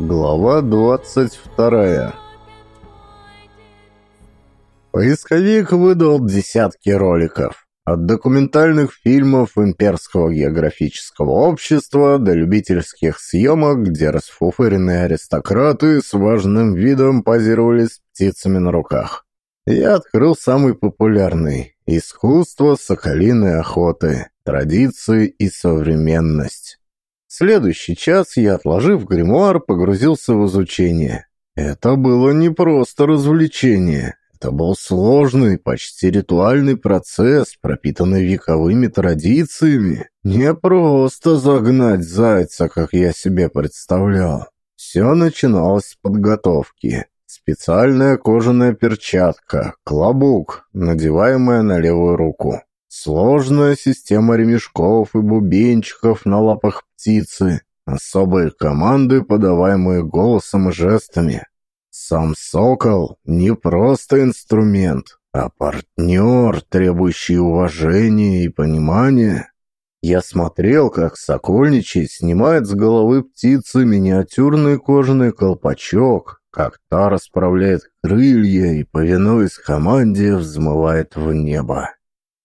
Глава 22 Поисковик выдал десятки роликов. От документальных фильмов Имперского географического общества до любительских съемок, где расфуфыренные аристократы с важным видом позировали с птицами на руках. Я открыл самый популярный – искусство соколиной охоты, традиции и современность. Следующий час я, отложив гримуар, погрузился в изучение. Это было не просто развлечение. Это был сложный, почти ритуальный процесс, пропитанный вековыми традициями. Не просто загнать зайца, как я себе представлял. Все начиналось с подготовки. Специальная кожаная перчатка, клобук, надеваемая на левую руку. Сложная система ремешков и бубенчиков на лапах птицы. Особые команды, подаваемые голосом и жестами. Сам сокол не просто инструмент, а партнер, требующий уважения и понимания. Я смотрел, как сокольничий снимает с головы птицы миниатюрный кожаный колпачок, как та расправляет крылья и, повинуясь команде, взмывает в небо.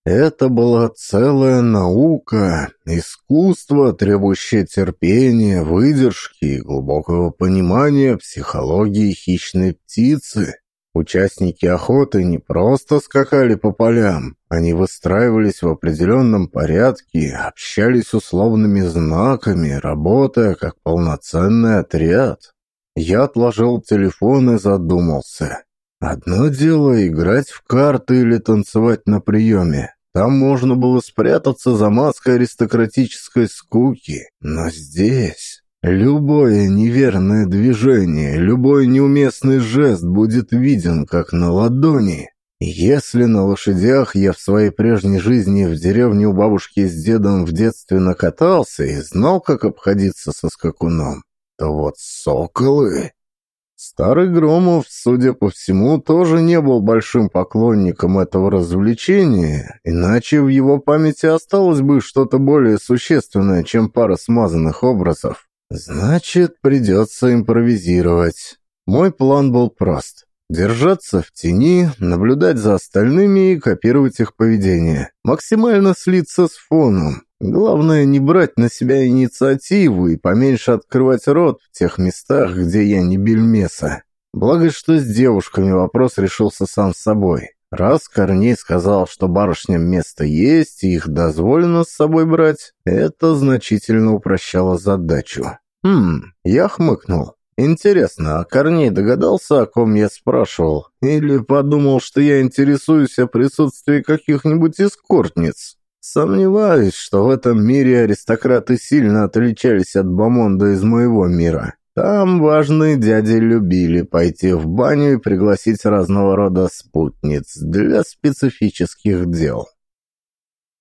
Это была целая наука, искусство, требующее терпения, выдержки и глубокого понимания психологии хищной птицы. Участники охоты не просто скакали по полям, они выстраивались в определенном порядке, общались условными знаками, работая как полноценный отряд. Я отложил телефон и задумался. Одно дело играть в карты или танцевать на приеме. Там можно было спрятаться за маской аристократической скуки. Но здесь... Любое неверное движение, любой неуместный жест будет виден, как на ладони. Если на лошадях я в своей прежней жизни в деревне у бабушки с дедом в детстве накатался и знал, как обходиться со скакуном, то вот соколы... Старый Громов, судя по всему, тоже не был большим поклонником этого развлечения, иначе в его памяти осталось бы что-то более существенное, чем пара смазанных образов. Значит, придется импровизировать. Мой план был прост. Держаться в тени, наблюдать за остальными и копировать их поведение. Максимально слиться с фоном. Главное не брать на себя инициативу и поменьше открывать рот в тех местах, где я не бельмеса. Благо, что с девушками вопрос решился сам с собой. Раз Корней сказал, что барышням место есть и их дозволено с собой брать, это значительно упрощало задачу. Хм, я хмыкнул. Интересно, а Корней догадался, о ком я спрашивал? Или подумал, что я интересуюсь о присутствии каких-нибудь эскортниц? Сомневаюсь, что в этом мире аристократы сильно отличались от бомонда из моего мира. Там важные дяди любили пойти в баню и пригласить разного рода спутниц для специфических дел.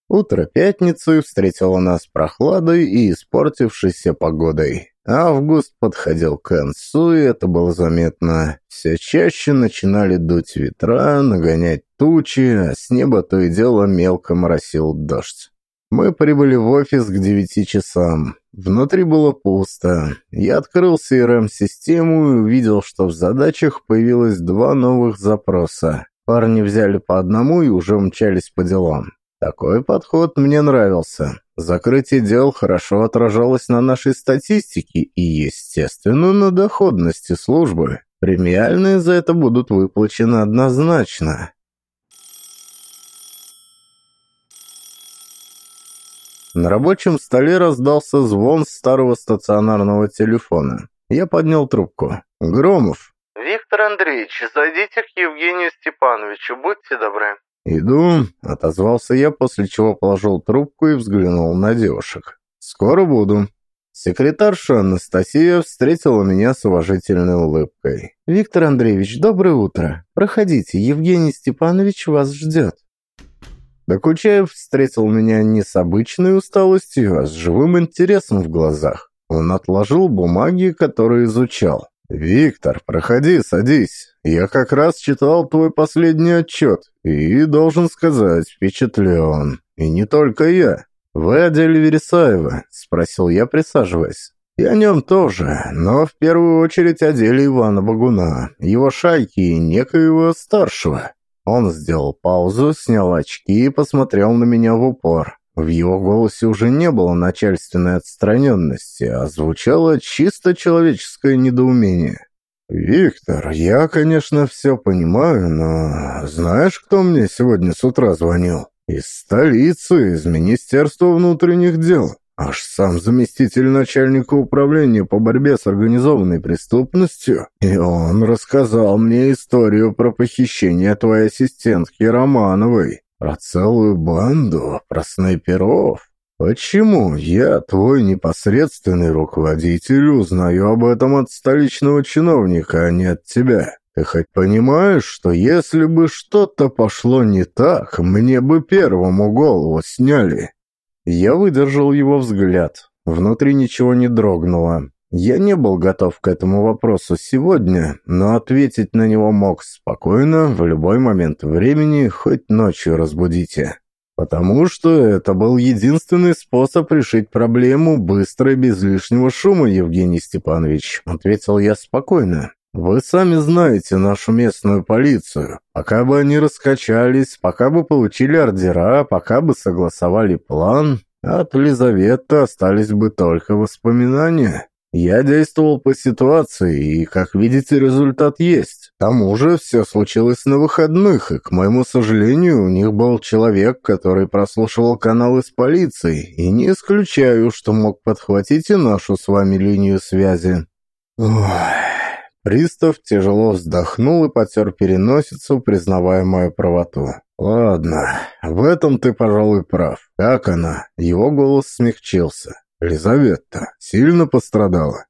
Утро пятницы встретило нас прохладой и испортившейся погодой. Август подходил к концу, и это было заметно. Все чаще начинали дуть ветра, нагонять тучи, а с неба то и дело мелко моросил дождь. Мы прибыли в офис к девяти часам. Внутри было пусто. Я открыл CRM-систему и увидел, что в задачах появилось два новых запроса. Парни взяли по одному и уже мчались по делам. Такой подход мне нравился. Закрытие дел хорошо отражалось на нашей статистике и, естественно, на доходности службы. Премиальные за это будут выплачены однозначно. На рабочем столе раздался звон старого стационарного телефона. Я поднял трубку. «Громов». «Виктор Андреевич, зайдите к Евгению Степановичу, будьте добры». «Иду», — отозвался я, после чего положил трубку и взглянул на девушек. «Скоро буду». Секретарша Анастасия встретила меня с уважительной улыбкой. «Виктор Андреевич, доброе утро. Проходите, Евгений Степанович вас ждет». Докучаев встретил меня не с обычной усталостью, а с живым интересом в глазах. Он отложил бумаги, которые изучал. «Виктор, проходи, садись. Я как раз читал твой последний отчет и, должен сказать, впечатлен. И не только я». «Вы о деле Вересаева?» – спросил я, присаживаясь. «И о нем тоже, но в первую очередь о деле Ивана Багуна, его шайки и некоего старшего». Он сделал паузу, снял очки и посмотрел на меня в упор. В его голосе уже не было начальственной отстраненности, а звучало чисто человеческое недоумение. «Виктор, я, конечно, все понимаю, но знаешь, кто мне сегодня с утра звонил? Из столицы, из Министерства внутренних дел. Аж сам заместитель начальника управления по борьбе с организованной преступностью. И он рассказал мне историю про похищение твоей ассистентки Романовой. Про целую банду, про снайперов. Почему я, твой непосредственный руководитель, узнаю об этом от столичного чиновника, а не от тебя? Ты хоть понимаешь, что если бы что-то пошло не так, мне бы первому голову сняли? Я выдержал его взгляд. Внутри ничего не дрогнуло. Я не был готов к этому вопросу сегодня, но ответить на него мог спокойно, в любой момент времени, хоть ночью разбудите. Потому что это был единственный способ решить проблему быстро и без лишнего шума, Евгений Степанович, ответил я спокойно. Вы сами знаете нашу местную полицию. Пока бы они раскачались, пока бы получили ордера, пока бы согласовали план, от Лизаветы остались бы только воспоминания. Я действовал по ситуации, и, как видите, результат есть. К тому же все случилось на выходных, и, к моему сожалению, у них был человек, который прослушивал каналы с полицией, и не исключаю, что мог подхватить и нашу с вами линию связи. Ох... Пристав тяжело вздохнул и потер переносицу, признавая мою правоту. «Ладно, в этом ты, пожалуй, прав. Как она?» Его голос смягчился. «Лизавета сильно пострадала?»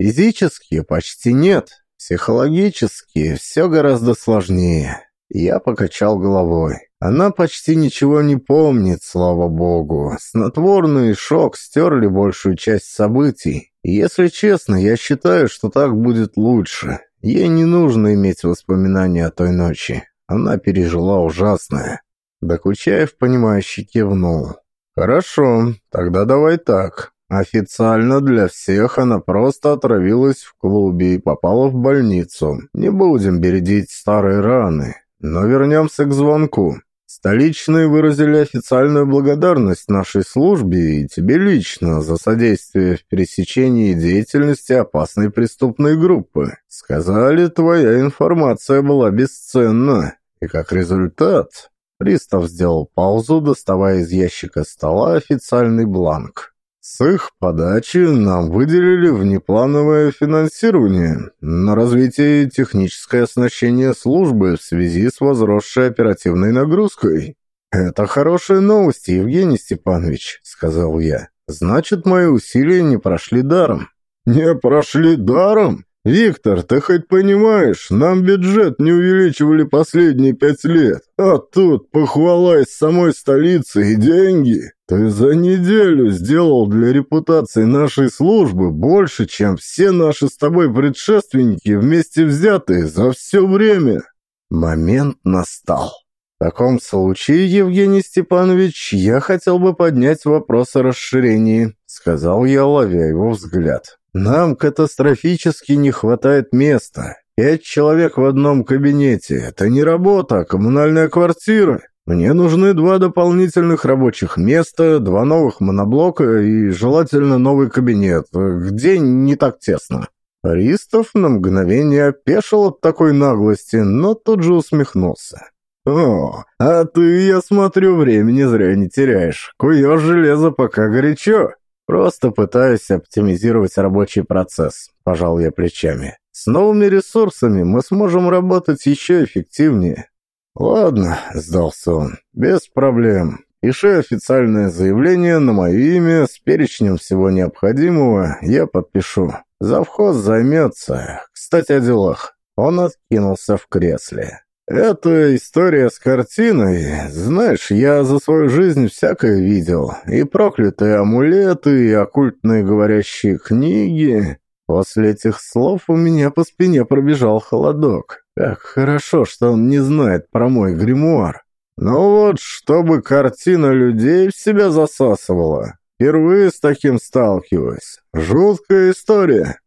«Физически почти нет. Психологически все гораздо сложнее». Я покачал головой. Она почти ничего не помнит, слава богу. Снотворный шок стерли большую часть событий. Если честно, я считаю, что так будет лучше. Ей не нужно иметь воспоминания о той ночи. Она пережила ужасное. Докучаев, понимающе кивнул. «Хорошо, тогда давай так. Официально для всех она просто отравилась в клубе и попала в больницу. Не будем бередить старые раны, но вернемся к звонку. Столичные выразили официальную благодарность нашей службе и тебе лично за содействие в пересечении деятельности опасной преступной группы. Сказали, твоя информация была бесценна. И как результат, пристав сделал паузу, доставая из ящика стола официальный бланк. С их подачи нам выделили внеплановое финансирование на развитие и техническое оснащение службы в связи с возросшей оперативной нагрузкой. «Это хорошие новости, Евгений Степанович», — сказал я. «Значит, мои усилия не прошли даром». «Не прошли даром? «Виктор, ты хоть понимаешь, нам бюджет не увеличивали последние пять лет, а тут похвала из самой столицы и деньги. Ты за неделю сделал для репутации нашей службы больше, чем все наши с тобой предшественники вместе взятые за все время». Момент настал. В таком случае, Евгений Степанович, я хотел бы поднять вопрос о расширении, сказал я, ловя его взгляд. Нам катастрофически не хватает места. Пять человек в одном кабинете. Это не работа, а коммунальная квартира. Мне нужны два дополнительных рабочих места, два новых моноблока и желательно новый кабинет, где не так тесно. Ристов на мгновение опешил от такой наглости, но тут же усмехнулся. «О, а ты, я смотрю, времени зря не теряешь. Куешь железо пока горячо. Просто пытаюсь оптимизировать рабочий процесс, пожал я плечами. С новыми ресурсами мы сможем работать еще эффективнее. Ладно, сдался он, без проблем. Пиши официальное заявление на мое имя с перечнем всего необходимого, я подпишу. Завхоз займется. Кстати, о делах. Он откинулся в кресле. «Это история с картиной. Знаешь, я за свою жизнь всякое видел. И проклятые амулеты, и оккультные говорящие книги. После этих слов у меня по спине пробежал холодок. Как хорошо, что он не знает про мой гримуар. Но вот, чтобы картина людей в себя засасывала. Впервые с таким сталкиваюсь. Жуткая история.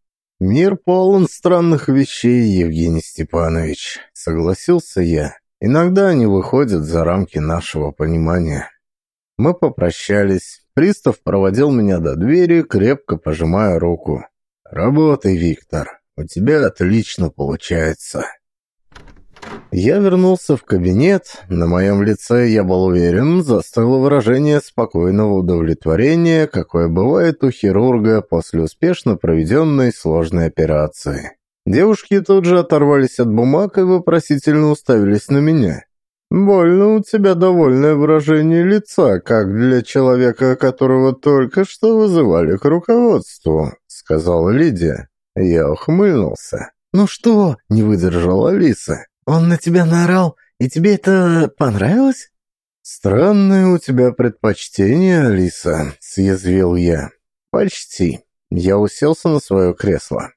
Мир полон странных вещей, Евгений Степанович. Согласился я. Иногда они выходят за рамки нашего понимания. Мы попрощались. Пристав проводил меня до двери, крепко пожимая руку. «Работай, Виктор. У тебя отлично получается». Я вернулся в кабинет. На моем лице, я был уверен, застыло выражение спокойного удовлетворения, какое бывает у хирурга после успешно проведенной сложной операции. Девушки тут же оторвались от бумаг и вопросительно уставились на меня. «Больно у тебя довольное выражение лица, как для человека, которого только что вызывали к руководству», — сказала Лидия. Я ухмыльнулся. «Ну что?» — не выдержала Алиса. Он на тебя наорал, и тебе это понравилось?» «Странное у тебя предпочтение, Алиса», — съязвил я. «Почти». Я уселся на свое кресло.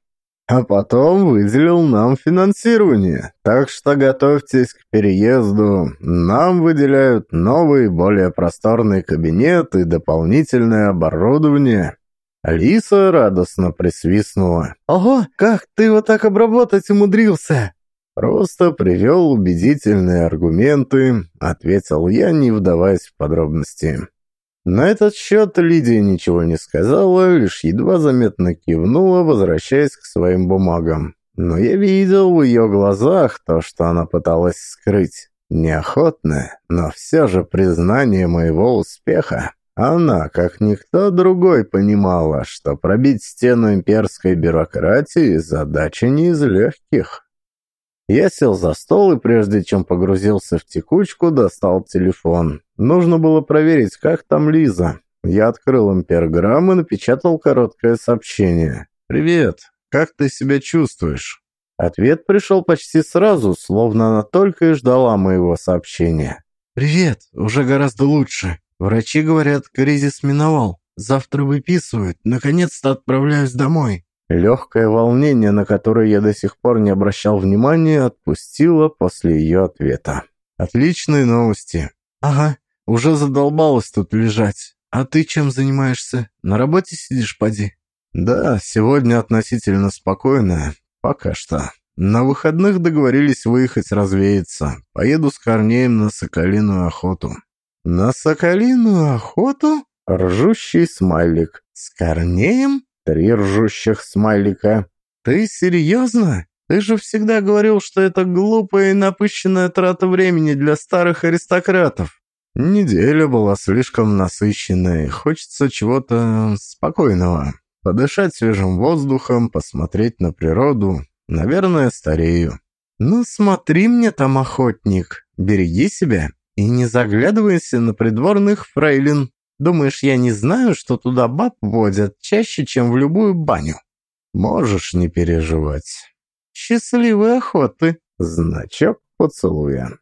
А потом выделил нам финансирование, так что готовьтесь к переезду. Нам выделяют новый, более просторный кабинет и дополнительное оборудование. Алиса радостно присвистнула. «Ого, как ты его так обработать умудрился!» «Просто привел убедительные аргументы», — ответил я, не вдаваясь в подробности. На этот счет Лидия ничего не сказала, лишь едва заметно кивнула, возвращаясь к своим бумагам. Но я видел в ее глазах то, что она пыталась скрыть. Неохотное, но все же признание моего успеха. Она, как никто другой, понимала, что пробить стену имперской бюрократии – задача не из легких. Я сел за стол и прежде чем погрузился в текучку, достал телефон. Нужно было проверить, как там Лиза. Я открыл имперграмм и напечатал короткое сообщение. «Привет, как ты себя чувствуешь?» Ответ пришел почти сразу, словно она только и ждала моего сообщения. «Привет, уже гораздо лучше. Врачи говорят, кризис миновал. Завтра выписывают. Наконец-то отправляюсь домой. Легкое волнение, на которое я до сих пор не обращал внимания, отпустило после ее ответа. «Отличные новости». «Ага, уже задолбалась тут лежать. А ты чем занимаешься? На работе сидишь, поди?» «Да, сегодня относительно спокойно. Пока что. На выходных договорились выехать развеяться. Поеду с Корнеем на соколиную охоту». «На соколиную охоту?» Ржущий смайлик. «С Корнеем?» Три ржущих смайлика. «Ты серьезно? Ты же всегда говорил, что это глупая и напыщенная трата времени для старых аристократов». Неделя была слишком насыщенной. Хочется чего-то спокойного. Подышать свежим воздухом, посмотреть на природу. Наверное, старею. «Ну смотри мне там, охотник. Береги себя и не заглядывайся на придворных фрейлин». Думаешь, я не знаю, что туда баб водят чаще, чем в любую баню? Можешь не переживать. Счастливой охоты. Значок поцелуя.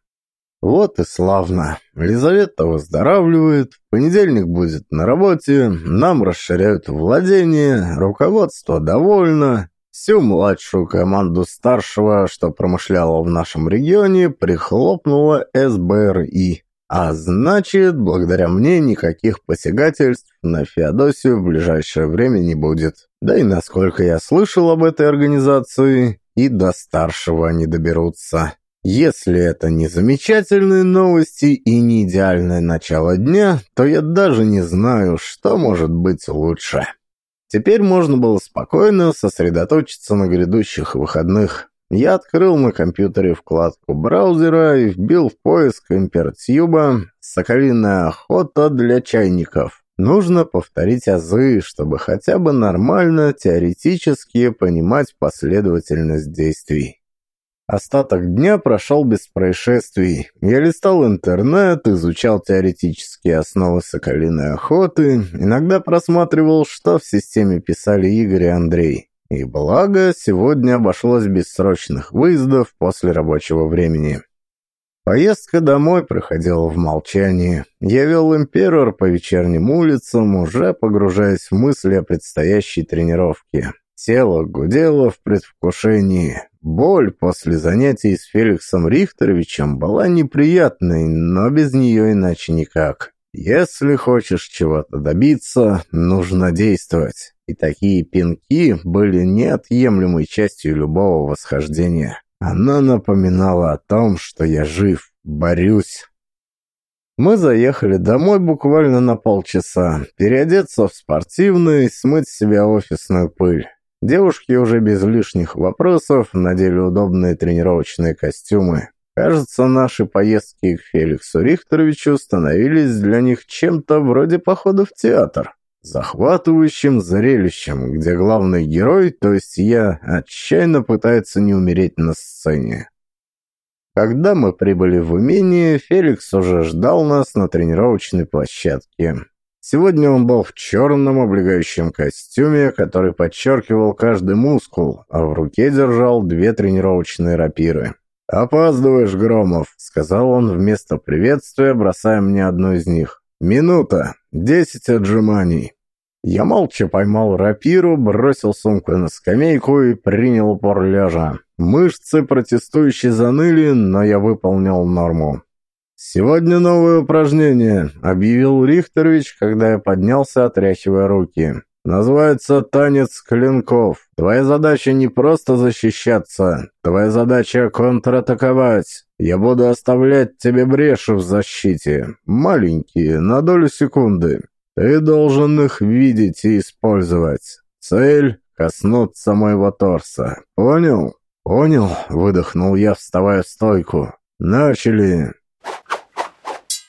Вот и славно. Лизавета выздоравливает, в понедельник будет на работе, нам расширяют владение, руководство довольно. Всю младшую команду старшего, что промышляла в нашем регионе, прихлопнула СБРИ. А значит, благодаря мне никаких посягательств на Феодосию в ближайшее время не будет. Да и насколько я слышал об этой организации, и до старшего они доберутся. Если это не замечательные новости и не идеальное начало дня, то я даже не знаю, что может быть лучше. Теперь можно было спокойно сосредоточиться на грядущих выходных. Я открыл на компьютере вкладку браузера и вбил в поиск импертьюба «Соколиная охота для чайников». Нужно повторить азы, чтобы хотя бы нормально теоретически понимать последовательность действий. Остаток дня прошел без происшествий. Я листал интернет, изучал теоретические основы соколиной охоты, иногда просматривал, что в системе писали Игорь и Андрей. И благо, сегодня обошлось без срочных выездов после рабочего времени. Поездка домой проходила в молчании. Я вел имперор по вечерним улицам, уже погружаясь в мысли о предстоящей тренировке. Тело гудело в предвкушении. Боль после занятий с Феликсом Рихтеровичем была неприятной, но без нее иначе никак. Если хочешь чего-то добиться, нужно действовать. И такие пинки были неотъемлемой частью любого восхождения. Она напоминала о том, что я жив, борюсь. Мы заехали домой буквально на полчаса, переодеться в спортивный, смыть с себя офисную пыль. Девушки уже без лишних вопросов надели удобные тренировочные костюмы. Кажется, наши поездки к Феликсу Рихтеровичу становились для них чем-то вроде похода в театр. Захватывающим зрелищем, где главный герой, то есть я, отчаянно пытается не умереть на сцене. Когда мы прибыли в имение, Феликс уже ждал нас на тренировочной площадке. Сегодня он был в черном облегающем костюме, который подчеркивал каждый мускул, а в руке держал две тренировочные рапиры. «Опаздываешь, Громов», — сказал он вместо приветствия, бросая мне одну из них. «Минута. Десять отжиманий». Я молча поймал рапиру, бросил сумку на скамейку и принял упор лежа. Мышцы протестующие заныли, но я выполнил норму. «Сегодня новое упражнение», — объявил Рихтерович, когда я поднялся, отряхивая руки. «Называется «Танец клинков». Твоя задача не просто защищаться, твоя задача контратаковать. Я буду оставлять тебе бреши в защите, маленькие, на долю секунды. Ты должен их видеть и использовать. Цель — коснуться моего торса. Понял?» «Понял», — выдохнул я, вставая в стойку. «Начали!»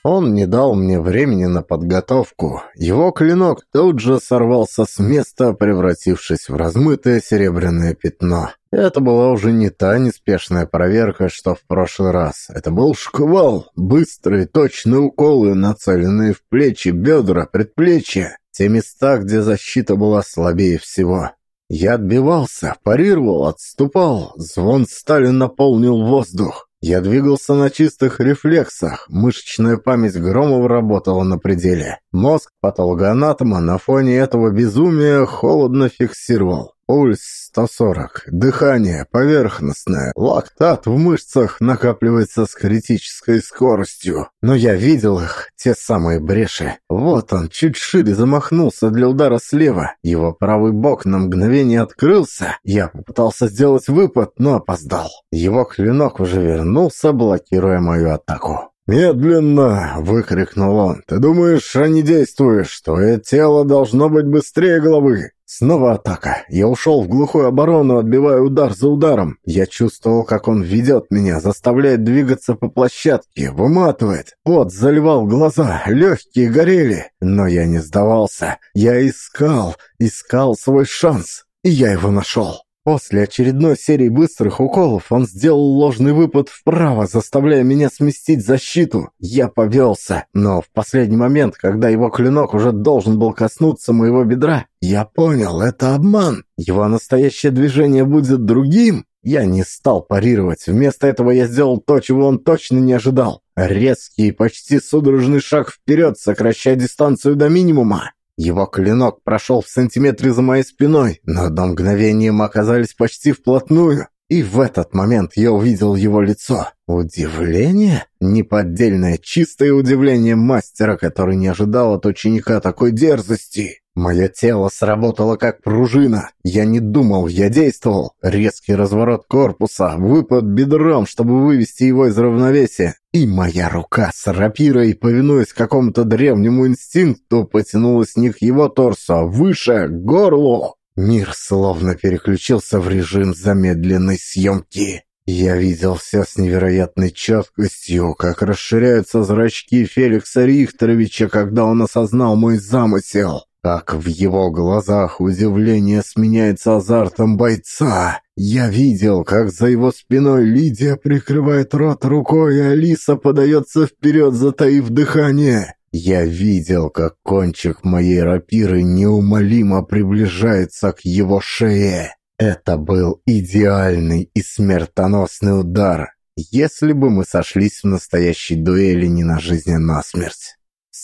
Он не дал мне времени на подготовку. Его клинок тут же сорвался с места, превратившись в размытое серебряное пятно. Это была уже не та неспешная проверка, что в прошлый раз. Это был шквал, быстрые, точные уколы, нацеленные в плечи, бедра, предплечья. Те места, где защита была слабее всего. Я отбивался, парировал, отступал. Звон стали наполнил воздух. Я двигался на чистых рефлексах, мышечная память Громова работала на пределе. Мозг патологоанатома на фоне этого безумия холодно фиксировал. Пульс 140, дыхание поверхностное, лактат в мышцах накапливается с критической скоростью. Но я видел их, те самые бреши. Вот он, чуть шире замахнулся для удара слева. Его правый бок на мгновение открылся. Я попытался сделать выпад, но опоздал. Его клинок уже вернулся, блокируя мою атаку. «Медленно!» — выкрикнул он. «Ты думаешь, а не действуешь? Твое тело должно быть быстрее головы!» Снова атака. Я ушел в глухую оборону, отбивая удар за ударом. Я чувствовал, как он ведет меня, заставляет двигаться по площадке, выматывает. Пот заливал глаза, легкие горели. Но я не сдавался. Я искал, искал свой шанс. И я его нашел. После очередной серии быстрых уколов он сделал ложный выпад вправо, заставляя меня сместить защиту. Я повелся, но в последний момент, когда его клинок уже должен был коснуться моего бедра, я понял, это обман. Его настоящее движение будет другим. Я не стал парировать. Вместо этого я сделал то, чего он точно не ожидал. Резкий, почти судорожный шаг вперед, сокращая дистанцию до минимума. Его клинок прошел в сантиметре за моей спиной, но одно мгновение мы оказались почти вплотную. И в этот момент я увидел его лицо. Удивление? Неподдельное, чистое удивление мастера, который не ожидал от ученика такой дерзости. Мое тело сработало как пружина. Я не думал, я действовал. Резкий разворот корпуса, выпад бедром, чтобы вывести его из равновесия. И моя рука с рапирой, повинуясь какому-то древнему инстинкту, потянулась не к его торсу, а выше, к горлу. Мир словно переключился в режим замедленной съемки. Я видел все с невероятной четкостью, как расширяются зрачки Феликса Рихтеровича, когда он осознал мой замысел. Как в его глазах удивление сменяется азартом бойца. Я видел, как за его спиной Лидия прикрывает рот рукой, и Алиса подается вперед, затаив дыхание. Я видел, как кончик моей рапиры неумолимо приближается к его шее. Это был идеальный и смертоносный удар, если бы мы сошлись в настоящей дуэли не на жизнь, а на смерть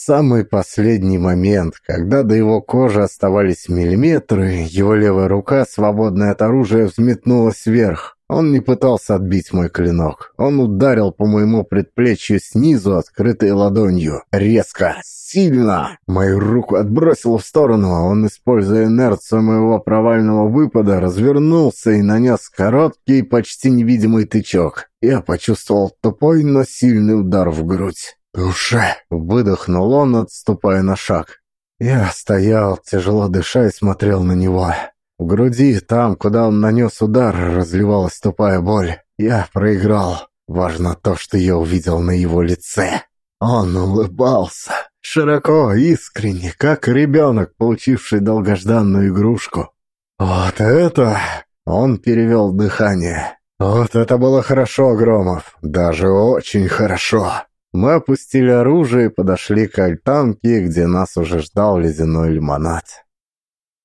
самый последний момент, когда до его кожи оставались миллиметры, его левая рука, свободная от оружия, взметнулась вверх. Он не пытался отбить мой клинок. Он ударил по моему предплечью снизу, открытой ладонью. Резко, сильно. Мою руку отбросило в сторону. Он, используя инерцию моего провального выпада, развернулся и нанес короткий, почти невидимый тычок. Я почувствовал тупой, но сильный удар в грудь. «Душе!» — выдохнул он, отступая на шаг. Я стоял, тяжело дыша, и смотрел на него. В груди, там, куда он нанес удар, разливалась тупая боль. Я проиграл. Важно то, что я увидел на его лице. Он улыбался. Широко, искренне, как ребенок, получивший долгожданную игрушку. «Вот это...» Он перевел дыхание. «Вот это было хорошо, Громов. Даже очень хорошо». Мы опустили оружие и подошли к альтанке, где нас уже ждал ледяной лимонад.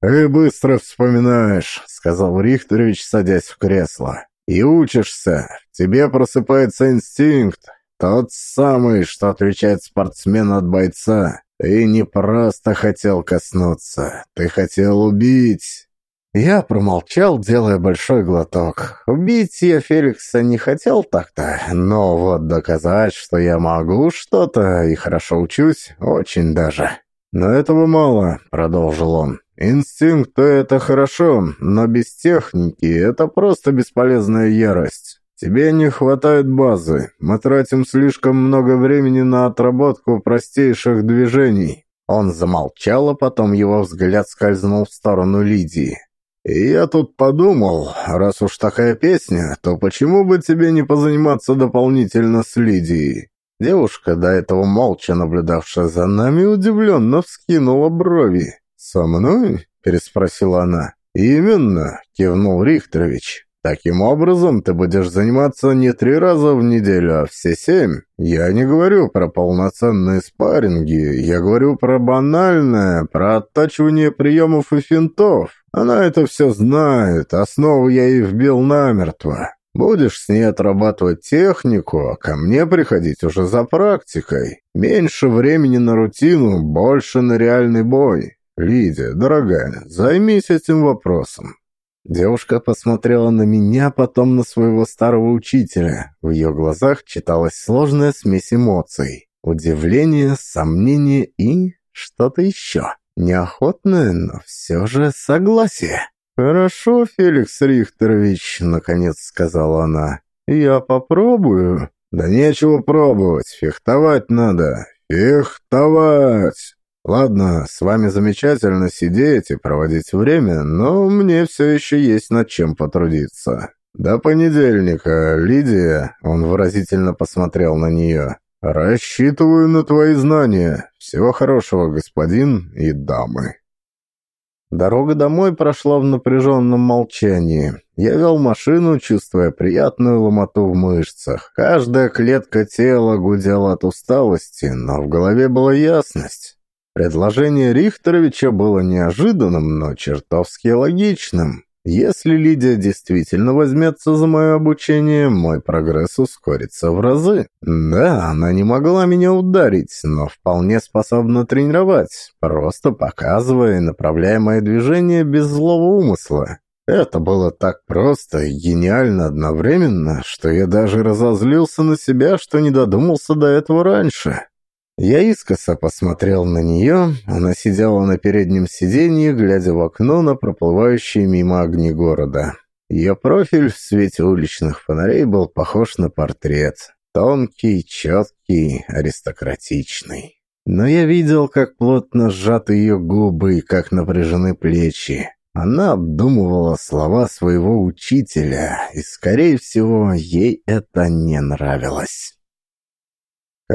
«Ты быстро вспоминаешь», — сказал Рихтерович, садясь в кресло. «И учишься. Тебе просыпается инстинкт. Тот самый, что отличает спортсмена от бойца. Ты не просто хотел коснуться. Ты хотел убить». Я промолчал, делая большой глоток. Убить я Феликса не хотел так-то, но вот доказать, что я могу что-то и хорошо учусь, очень даже. «Но этого мало», — продолжил он. Инстинкт — это хорошо, но без техники это просто бесполезная ярость. Тебе не хватает базы. Мы тратим слишком много времени на отработку простейших движений». Он замолчал, а потом его взгляд скользнул в сторону Лидии. «И я тут подумал, раз уж такая песня, то почему бы тебе не позаниматься дополнительно с Лидией?» Девушка, до этого молча наблюдавшая за нами, удивленно вскинула брови. «Со мной?» – переспросила она. «Именно», – кивнул Рихтерович. «Таким образом, ты будешь заниматься не три раза в неделю, а все семь. Я не говорю про полноценные спарринги, я говорю про банальное, про оттачивание приемов и финтов. Она это все знает, основу я ей вбил намертво. Будешь с ней отрабатывать технику, а ко мне приходить уже за практикой. Меньше времени на рутину, больше на реальный бой. «Лидия, дорогая, займись этим вопросом». Девушка посмотрела на меня, потом на своего старого учителя. В ее глазах читалась сложная смесь эмоций. Удивление, сомнение и что-то еще. Неохотное, но все же согласие. «Хорошо, Феликс Рихтерович», — наконец сказала она. «Я попробую». «Да нечего пробовать, фехтовать надо. Фехтовать!» Ладно, с вами замечательно сидеть и проводить время, но мне все еще есть над чем потрудиться. До понедельника, Лидия, он выразительно посмотрел на нее. Рассчитываю на твои знания. Всего хорошего, господин и дамы. Дорога домой прошла в напряженном молчании. Я вел машину, чувствуя приятную ломоту в мышцах. Каждая клетка тела гудела от усталости, но в голове была ясность. Предложение Рихтеровича было неожиданным, но чертовски логичным. Если Лидия действительно возьмется за мое обучение, мой прогресс ускорится в разы. Да, она не могла меня ударить, но вполне способна тренировать, просто показывая и направляя мои движения без злого умысла. Это было так просто и гениально одновременно, что я даже разозлился на себя, что не додумался до этого раньше. Я искоса посмотрел на нее. Она сидела на переднем сиденье, глядя в окно на проплывающие мимо огни города. Ее профиль в свете уличных фонарей был похож на портрет. Тонкий, четкий, аристократичный. Но я видел, как плотно сжаты ее губы и как напряжены плечи. Она обдумывала слова своего учителя, и, скорее всего, ей это не нравилось.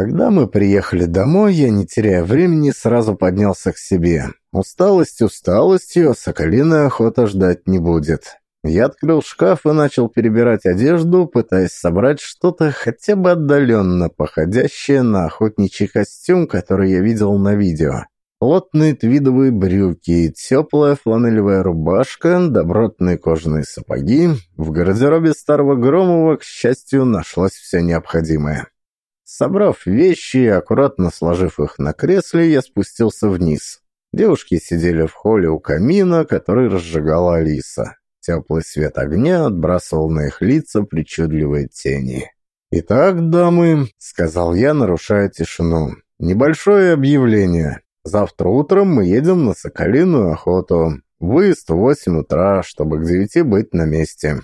Когда мы приехали домой, я, не теряя времени, сразу поднялся к себе. Усталость усталостью, а соколиная охота ждать не будет. Я открыл шкаф и начал перебирать одежду, пытаясь собрать что-то хотя бы отдаленно походящее на охотничий костюм, который я видел на видео. Плотные твидовые брюки, теплая фланелевая рубашка, добротные кожаные сапоги. В гардеробе старого Громова, к счастью, нашлось все необходимое. Собрав вещи и аккуратно сложив их на кресле, я спустился вниз. Девушки сидели в холле у камина, который разжигала Алиса. теплый свет огня отбрасывал на их лица причудливые тени. «Итак, дамы», — сказал я, нарушая тишину, — «небольшое объявление. Завтра утром мы едем на соколиную охоту. Выезд в восемь утра, чтобы к девяти быть на месте».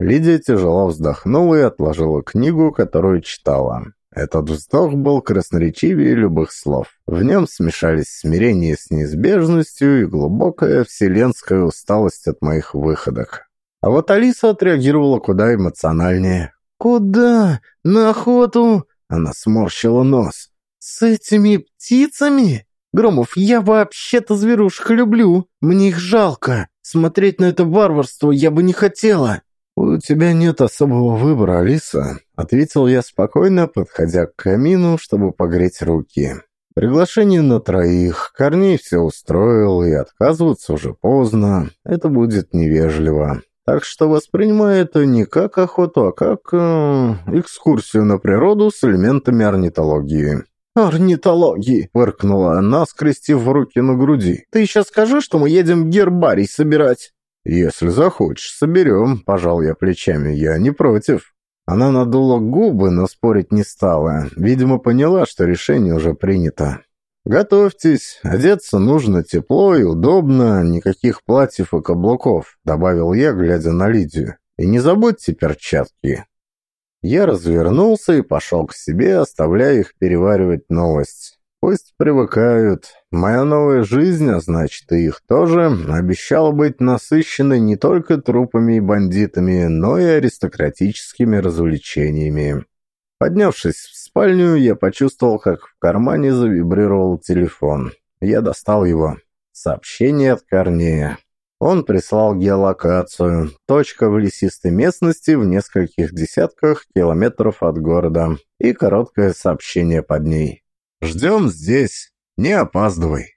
Лидия тяжело вздохнула и отложила книгу, которую читала. Этот вздох был красноречивее любых слов. В нем смешались смирение с неизбежностью и глубокая вселенская усталость от моих выходок. А вот Алиса отреагировала куда эмоциональнее. «Куда? На охоту?» Она сморщила нос. «С этими птицами? Громов, я вообще-то зверушек люблю. Мне их жалко. Смотреть на это варварство я бы не хотела». «У тебя нет особого выбора, Алиса», — ответил я спокойно, подходя к камину, чтобы погреть руки. «Приглашение на троих. Корней все устроил, и отказываться уже поздно. Это будет невежливо. Так что воспринимай это не как охоту, а как э, экскурсию на природу с элементами орнитологии». «Орнитологии!» — выркнула она, скрестив руки на груди. «Ты еще скажи, что мы едем гербарий собирать!» «Если захочешь, соберем», — пожал я плечами, я не против. Она надула губы, но спорить не стала. Видимо, поняла, что решение уже принято. «Готовьтесь, одеться нужно тепло и удобно, никаких платьев и каблуков», — добавил я, глядя на Лидию. «И не забудьте перчатки». Я развернулся и пошел к себе, оставляя их переваривать новость. Пусть привыкают. Моя новая жизнь, а значит и их тоже, обещала быть насыщенной не только трупами и бандитами, но и аристократическими развлечениями. Поднявшись в спальню, я почувствовал, как в кармане завибрировал телефон. Я достал его. Сообщение от Корнея. Он прислал геолокацию. Точка в лесистой местности в нескольких десятках километров от города. И короткое сообщение под ней. Ждем здесь. Не опаздывай.